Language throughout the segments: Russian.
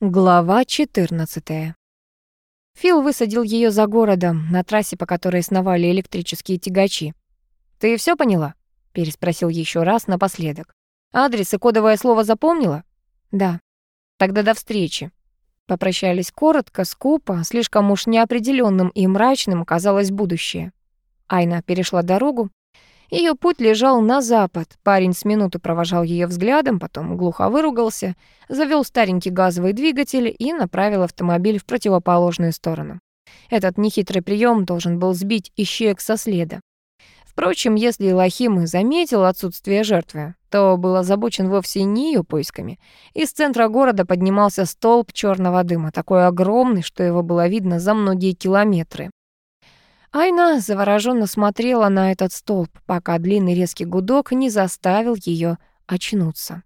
Глава 14. Фил высадил ее за городом, на трассе, по которой сновали электрические тягачи. «Ты все поняла?» — переспросил еще раз напоследок. «Адрес и кодовое слово запомнила?» «Да». «Тогда до встречи». Попрощались коротко, скупо, слишком уж неопределенным и мрачным казалось будущее. Айна перешла дорогу, ее путь лежал на запад. Парень с минуты провожал ее взглядом, потом глухо выругался, завел старенький газовый двигатель и направил автомобиль в противоположную сторону. Этот нехитрый прием должен был сбить ищеек со следа. Впрочем, если Лохим и заметил отсутствие жертвы, то был озабочен вовсе не ее поисками. Из центра города поднимался столб черного дыма, такой огромный, что его было видно за многие километры. Айна завороженно смотрела на этот столб, пока длинный резкий гудок не заставил ее очнуться.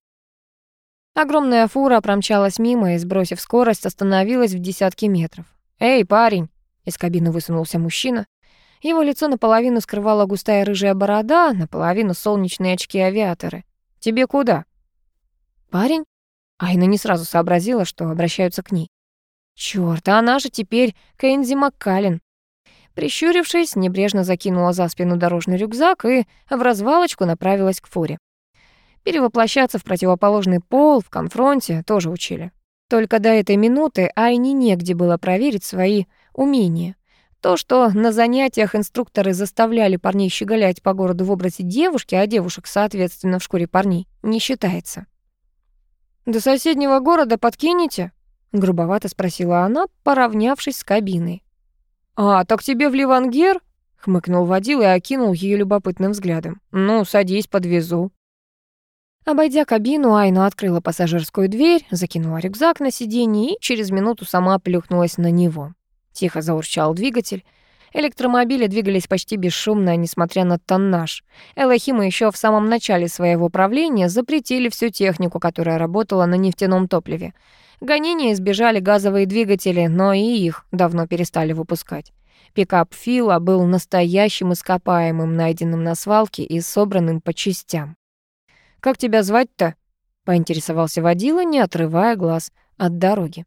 Огромная фура промчалась мимо и, сбросив скорость, остановилась в десятке метров. «Эй, парень!» — из кабины высунулся мужчина. Его лицо наполовину скрывала густая рыжая борода, наполовину солнечные очки-авиаторы. «Тебе куда?» «Парень?» Айна не сразу сообразила, что обращаются к ней. «Чёрт, она же теперь Кэнди Маккален, Прищурившись, небрежно закинула за спину дорожный рюкзак и в развалочку направилась к фуре. Перевоплощаться в противоположный пол в конфронте тоже учили. Только до этой минуты Айне негде было проверить свои умения. То, что на занятиях инструкторы заставляли парней щеголять по городу в образе девушки, а девушек, соответственно, в шкуре парней, не считается. «До соседнего города подкинете?» — грубовато спросила она, поравнявшись с кабиной. «А, так тебе в Ливангер?» — хмыкнул водил и окинул ее любопытным взглядом. «Ну, садись, подвезу». Обойдя кабину, Айна открыла пассажирскую дверь, закинула рюкзак на сиденье и через минуту сама плюхнулась на него. Тихо заурчал двигатель. Электромобили двигались почти бесшумно, несмотря на тоннаж. Элохимы еще в самом начале своего правления запретили всю технику, которая работала на нефтяном топливе. Гонения избежали газовые двигатели, но и их давно перестали выпускать. Пикап Фила был настоящим ископаемым, найденным на свалке и собранным по частям. «Как тебя звать-то?» — поинтересовался водила, не отрывая глаз от дороги.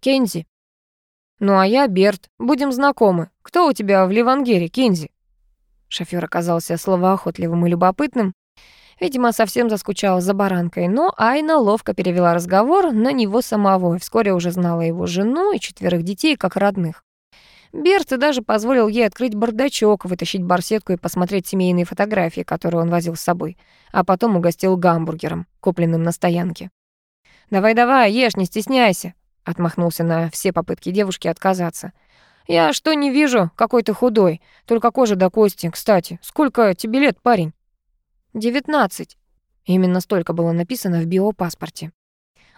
«Кензи». «Ну а я Берт. Будем знакомы. Кто у тебя в Ливангере, Кензи?» Шофёр оказался словоохотливым и любопытным. Видимо, совсем заскучала за баранкой, но Айна ловко перевела разговор на него самого и вскоре уже знала его жену и четверых детей как родных. Берт даже позволил ей открыть бардачок, вытащить барсетку и посмотреть семейные фотографии, которые он возил с собой, а потом угостил гамбургером, купленным на стоянке. «Давай-давай, ешь, не стесняйся», — отмахнулся на все попытки девушки отказаться. «Я что не вижу, какой ты худой, только кожа до кости. Кстати, сколько тебе лет, парень?» «Девятнадцать». Именно столько было написано в биопаспорте.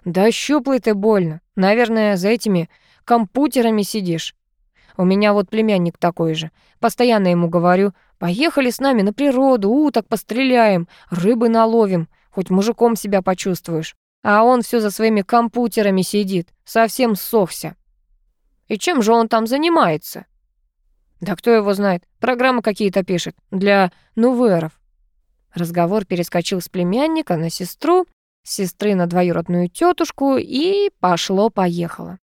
«Да щуплый ты больно. Наверное, за этими компьютерами сидишь. У меня вот племянник такой же. Постоянно ему говорю, поехали с нами на природу, уток постреляем, рыбы наловим, хоть мужиком себя почувствуешь. А он все за своими компьютерами сидит, совсем сохся. И чем же он там занимается? Да кто его знает, программы какие-то пишет для нуверов. Разговор перескочил с племянника на сестру, с сестры на двоюродную тетушку и пошло-поехало.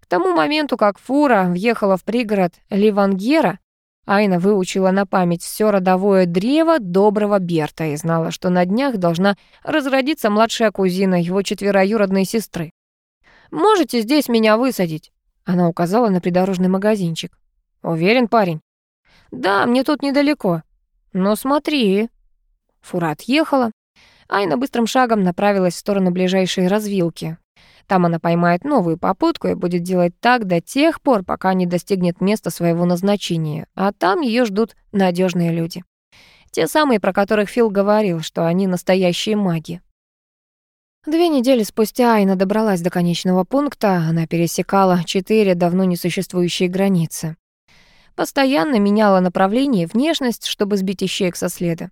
К тому моменту, как фура въехала в пригород Ливангера, Айна выучила на память все родовое древо доброго Берта и знала, что на днях должна разродиться младшая кузина его четвероюродной сестры. «Можете здесь меня высадить?» Она указала на придорожный магазинчик. «Уверен, парень?» «Да, мне тут недалеко». «Но смотри», Фура отъехала. Айна быстрым шагом направилась в сторону ближайшей развилки. Там она поймает новую попутку и будет делать так до тех пор, пока не достигнет места своего назначения. А там ее ждут надежные люди. Те самые, про которых Фил говорил, что они настоящие маги. Две недели спустя Айна добралась до конечного пункта, она пересекала четыре давно несуществующие границы. Постоянно меняла направление и внешность, чтобы сбить ищеек со следа.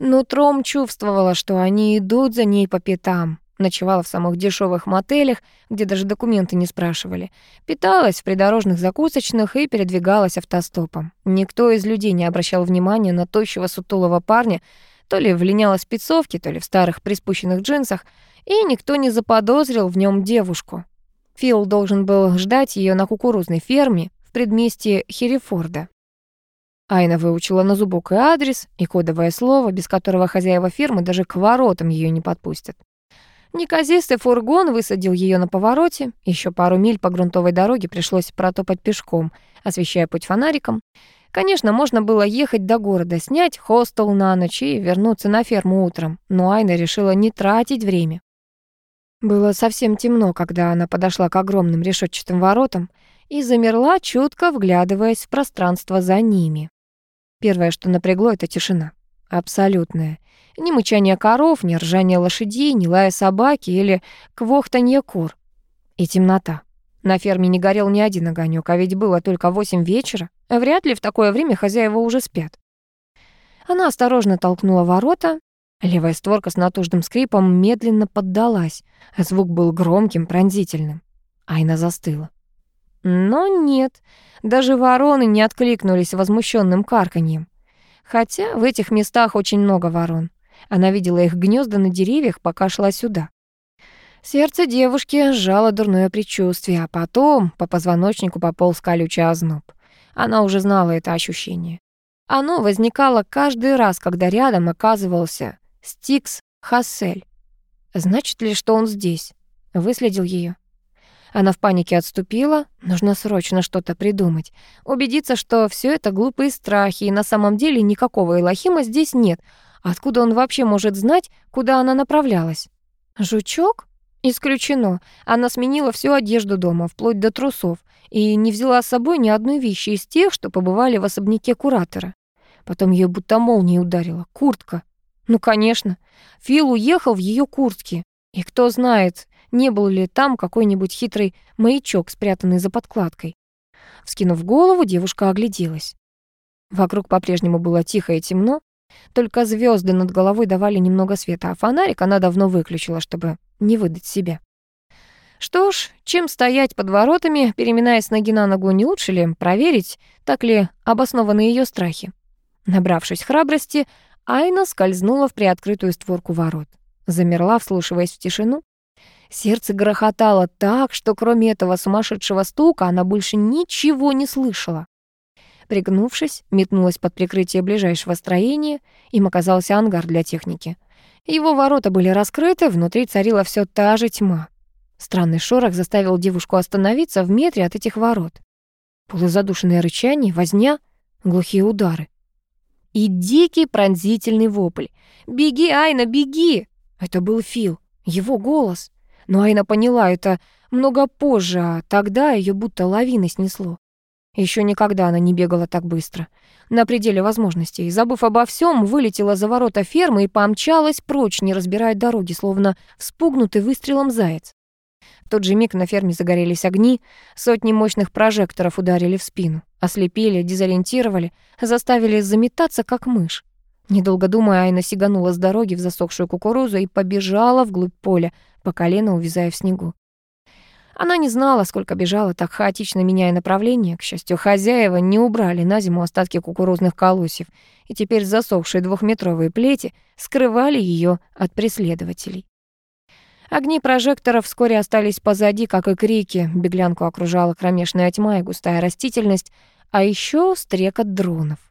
Нутром чувствовала, что они идут за ней по пятам. Ночевала в самых дешевых мотелях, где даже документы не спрашивали. Питалась в придорожных закусочных и передвигалась автостопом. Никто из людей не обращал внимания на тощего сутулого парня, то ли в линялой спецовке, то ли в старых приспущенных джинсах, и никто не заподозрил в нем девушку. Фил должен был ждать ее на кукурузной ферме в предместье Херефорда. Айна выучила на зубок и адрес, и кодовое слово, без которого хозяева фермы даже к воротам ее не подпустят. Неказистый фургон высадил ее на повороте. Еще пару миль по грунтовой дороге пришлось протопать пешком, освещая путь фонариком. Конечно, можно было ехать до города, снять хостел на ночь и вернуться на ферму утром, но Айна решила не тратить время. Было совсем темно, когда она подошла к огромным решетчатым воротам и замерла, чутко вглядываясь в пространство за ними. Первое, что напрягло, — это тишина. Абсолютная. Ни мычания коров, ни ржания лошадей, ни лая собаки или квохтанье кур. И темнота. На ферме не горел ни один огонек, а ведь было только восемь вечера. Вряд ли в такое время хозяева уже спят. Она осторожно толкнула ворота. Левая створка с натужным скрипом медленно поддалась. Звук был громким, пронзительным. Айна застыла. Но нет, даже вороны не откликнулись возмущенным карканьем. Хотя в этих местах очень много ворон. Она видела их гнезда на деревьях, пока шла сюда. Сердце девушки сжало дурное предчувствие, а потом по позвоночнику пополз колючий озноб. Она уже знала это ощущение. Оно возникало каждый раз, когда рядом оказывался Стикс Хассель. Значит ли, что он здесь? Выследил ее. Она в панике отступила. Нужно срочно что-то придумать. Убедиться, что все это глупые страхи, и на самом деле никакого Элохима здесь нет. Откуда он вообще может знать, куда она направлялась? Жучок? Исключено. Она сменила всю одежду дома, вплоть до трусов, и не взяла с собой ни одной вещи из тех, что побывали в особняке куратора. Потом ее будто молнией ударила. Куртка. Ну, конечно. Фил уехал в ее куртке. И кто знает, не был ли там какой-нибудь хитрый маячок, спрятанный за подкладкой. Вскинув голову, девушка огляделась. Вокруг по-прежнему было тихо и темно, только звезды над головой давали немного света, а фонарик она давно выключила, чтобы не выдать себя. Что ж, чем стоять под воротами, переминаясь ноги на ногу, не лучше ли проверить, так ли обоснованы ее страхи? Набравшись храбрости, Айна скользнула в приоткрытую створку ворот. Замерла, вслушиваясь в тишину. Сердце грохотало так, что кроме этого сумасшедшего стука она больше ничего не слышала. Пригнувшись, метнулась под прикрытие ближайшего строения, им оказался ангар для техники. Его ворота были раскрыты, внутри царила все та же тьма. Странный шорох заставил девушку остановиться в метре от этих ворот. Полузадушенное рычание, возня, глухие удары. И дикий пронзительный вопль. «Беги, Айна, беги!» Это был Фил, его голос. Но Айна поняла это много позже, а тогда ее будто лавиной снесло. Еще никогда она не бегала так быстро. На пределе возможностей, забыв обо всем, вылетела за ворота фермы и помчалась прочь, не разбирая дороги, словно вспугнутый выстрелом заяц. В тот же миг на ферме загорелись огни, сотни мощных прожекторов ударили в спину, ослепили, дезориентировали, заставили заметаться, как мышь. Недолго думая, Айна сиганула с дороги в засохшую кукурузу и побежала вглубь поля, по колено увязая в снегу. Она не знала, сколько бежала, так хаотично меняя направление. К счастью, хозяева не убрали на зиму остатки кукурузных колосьев, и теперь засохшие двухметровые плети скрывали ее от преследователей. Огни прожекторов вскоре остались позади, как и крики. Беглянку окружала кромешная тьма и густая растительность, а еще стрекот дронов.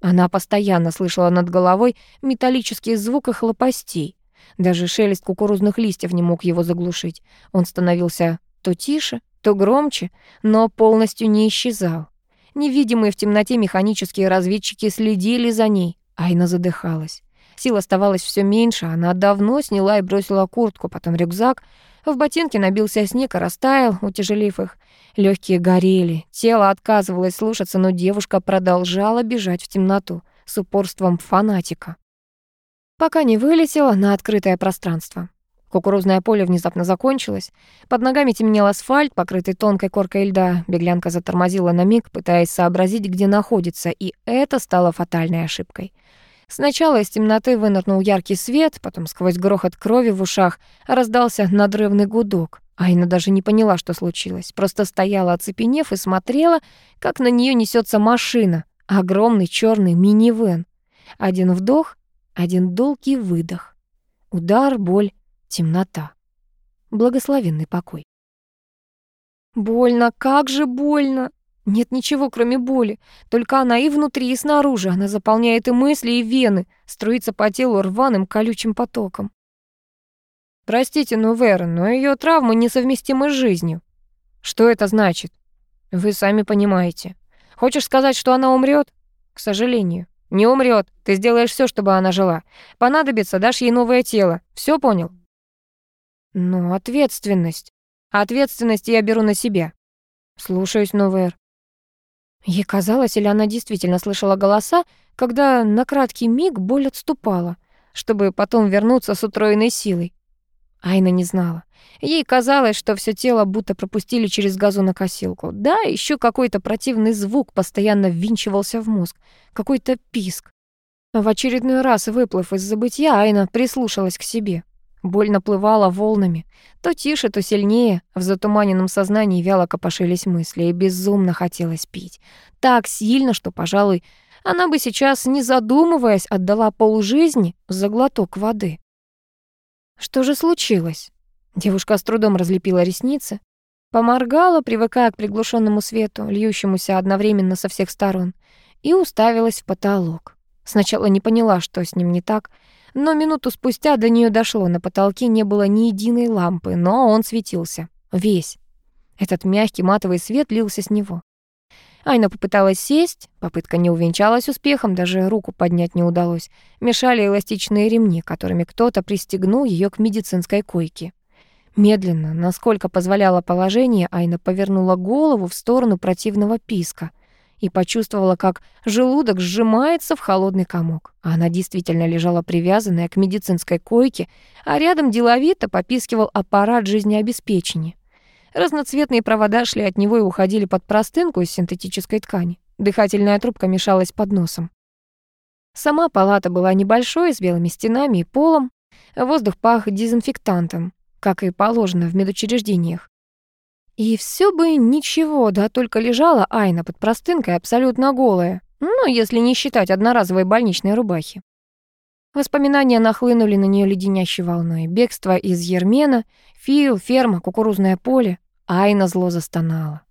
Она постоянно слышала над головой металлические звуки хлопостей. Даже шелест кукурузных листьев не мог его заглушить. Он становился то тише, то громче, но полностью не исчезал. Невидимые в темноте механические разведчики следили за ней. Айна задыхалась. Сил оставалось все меньше, она давно сняла и бросила куртку, потом рюкзак. В ботинке набился снег и растаял, утяжелив их. Легкие горели, тело отказывалось слушаться, но девушка продолжала бежать в темноту с упорством фанатика. Пока не вылетела на открытое пространство. Кукурузное поле внезапно закончилось. Под ногами темнел асфальт, покрытый тонкой коркой льда. Беглянка затормозила на миг, пытаясь сообразить, где находится, и это стало фатальной ошибкой. Сначала из темноты вынырнул яркий свет, потом сквозь грохот крови в ушах раздался надрывный гудок. Айна даже не поняла, что случилось, просто стояла оцепенев и смотрела, как на нее несется машина, огромный черный минивэн. Один вдох, один долгий выдох. Удар, боль, темнота, благословенный покой. Больно, как же больно. Нет ничего, кроме боли. Только она и внутри, и снаружи. Она заполняет и мысли, и вены, струится по телу рваным колючим потоком. Простите, но Вера, но ее травмы несовместимы с жизнью. Что это значит? Вы сами понимаете. Хочешь сказать, что она умрет? К сожалению. Не умрет. Ты сделаешь все, чтобы она жила. Понадобится, дашь ей новое тело. Все понял? Но ответственность. Ответственность я беру на себя. Слушаюсь, Новер. Ей казалось, или она действительно слышала голоса, когда на краткий миг боль отступала, чтобы потом вернуться с утроенной силой. Айна не знала. Ей казалось, что все тело будто пропустили через газонокосилку. Да, еще какой-то противный звук постоянно ввинчивался в мозг, какой-то писк. В очередной раз, выплыв из забытья, Айна прислушалась к себе. Боль наплывала волнами. То тише, то сильнее. В затуманенном сознании вяло копошились мысли, и безумно хотелось пить. Так сильно, что, пожалуй, она бы сейчас, не задумываясь, отдала полжизни за глоток воды. Что же случилось? Девушка с трудом разлепила ресницы, поморгала, привыкая к приглушенному свету, льющемуся одновременно со всех сторон, и уставилась в потолок. Сначала не поняла, что с ним не так, но минуту спустя до нее дошло, на потолке не было ни единой лампы, но он светился. Весь. Этот мягкий матовый свет лился с него. Айна попыталась сесть, попытка не увенчалась успехом, даже руку поднять не удалось. Мешали эластичные ремни, которыми кто-то пристегнул ее к медицинской койке. Медленно, насколько позволяло положение, Айна повернула голову в сторону противного писка и почувствовала, как желудок сжимается в холодный комок. Она действительно лежала привязанная к медицинской койке, а рядом деловито попискивал аппарат жизнеобеспечения. Разноцветные провода шли от него и уходили под простынку из синтетической ткани. Дыхательная трубка мешалась под носом. Сама палата была небольшой, с белыми стенами и полом. Воздух пах дезинфектантом, как и положено в медучреждениях. И все бы ничего, да только лежала Айна под простынкой абсолютно голая, ну, если не считать одноразовой больничной рубахи. Воспоминания нахлынули на нее леденящей волной. Бегство из Ермена, Фил, ферма, кукурузное поле. Айна зло застонала.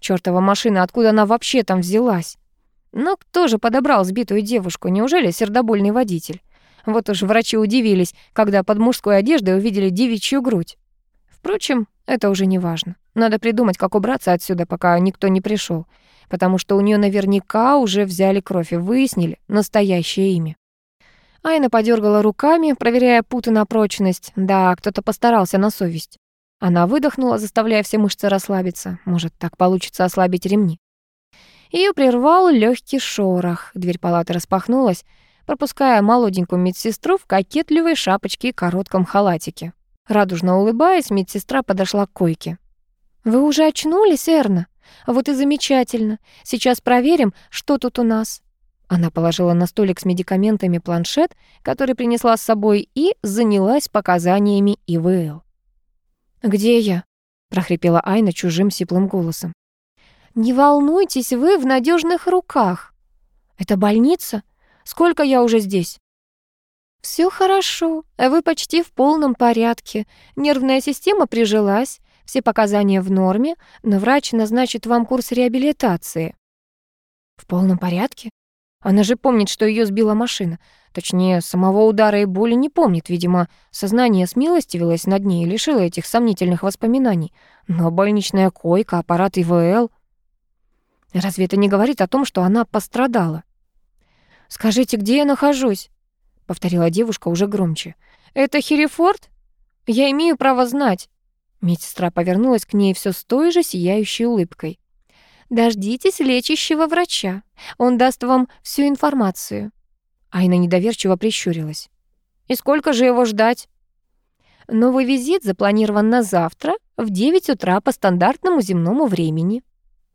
Чёртова машина, откуда она вообще там взялась? Но кто же подобрал сбитую девушку? Неужели сердобольный водитель? Вот уж врачи удивились, когда под мужской одеждой увидели девичью грудь. Впрочем, это уже не важно. Надо придумать, как убраться отсюда, пока никто не пришел, потому что у нее наверняка уже взяли кровь и выяснили настоящее имя. Айна подергала руками, проверяя путы на прочность. Да, кто-то постарался на совесть. Она выдохнула, заставляя все мышцы расслабиться. Может, так получится ослабить ремни. Ее прервал легкий шорох. Дверь палаты распахнулась, пропуская молоденькую медсестру в кокетливой шапочке и коротком халатике. Радужно улыбаясь, медсестра подошла к койке. «Вы уже очнулись, Эрна? Вот и замечательно. Сейчас проверим, что тут у нас». Она положила на столик с медикаментами планшет, который принесла с собой, и занялась показаниями ИВЛ. «Где я?» — прохрипела Айна чужим сиплым голосом. «Не волнуйтесь, вы в надежных руках. Это больница? Сколько я уже здесь?» Все хорошо, вы почти в полном порядке. Нервная система прижилась, все показания в норме, но врач назначит вам курс реабилитации». «В полном порядке?» Она же помнит, что ее сбила машина. Точнее, самого удара и боли не помнит. Видимо, сознание смилостивилось над ней и лишило этих сомнительных воспоминаний. Но больничная койка, аппарат ИВЛ... Разве это не говорит о том, что она пострадала? «Скажите, где я нахожусь?» — повторила девушка уже громче. «Это Херефорд? Я имею право знать». Медсестра повернулась к ней все с той же сияющей улыбкой. Дождитесь лечащего врача. Он даст вам всю информацию». Айна недоверчиво прищурилась. «И сколько же его ждать?» «Новый визит запланирован на завтра в 9 утра по стандартному земному времени».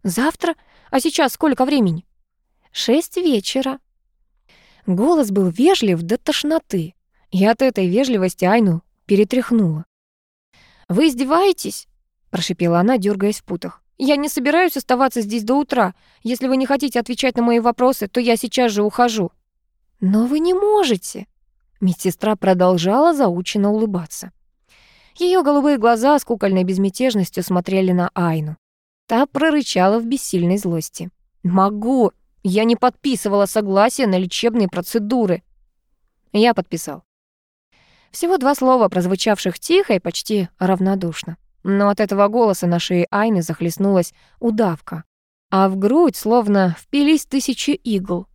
«Завтра? А сейчас сколько времени?» «Шесть вечера». Голос был вежлив до тошноты, и от этой вежливости Айну перетряхнула. «Вы издеваетесь?» — прошипела она, дергаясь в путах. Я не собираюсь оставаться здесь до утра. Если вы не хотите отвечать на мои вопросы, то я сейчас же ухожу». «Но вы не можете». Медсестра продолжала заученно улыбаться. Ее голубые глаза с кукольной безмятежностью смотрели на Айну. Та прорычала в бессильной злости. «Могу! Я не подписывала согласие на лечебные процедуры!» Я подписал. Всего два слова, прозвучавших тихо и почти равнодушно. Но от этого голоса на шее Айны захлестнулась удавка, а в грудь словно впились тысячи игл.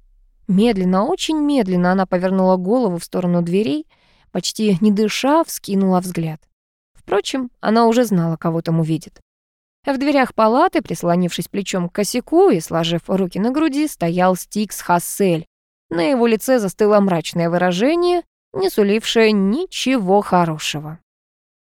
Медленно, очень медленно она повернула голову в сторону дверей, почти не дыша, вскинула взгляд. Впрочем, она уже знала, кого там увидит. В дверях палаты, прислонившись плечом к косяку и сложив руки на груди, стоял Стикс Хассель. На его лице застыло мрачное выражение, не сулившее ничего хорошего.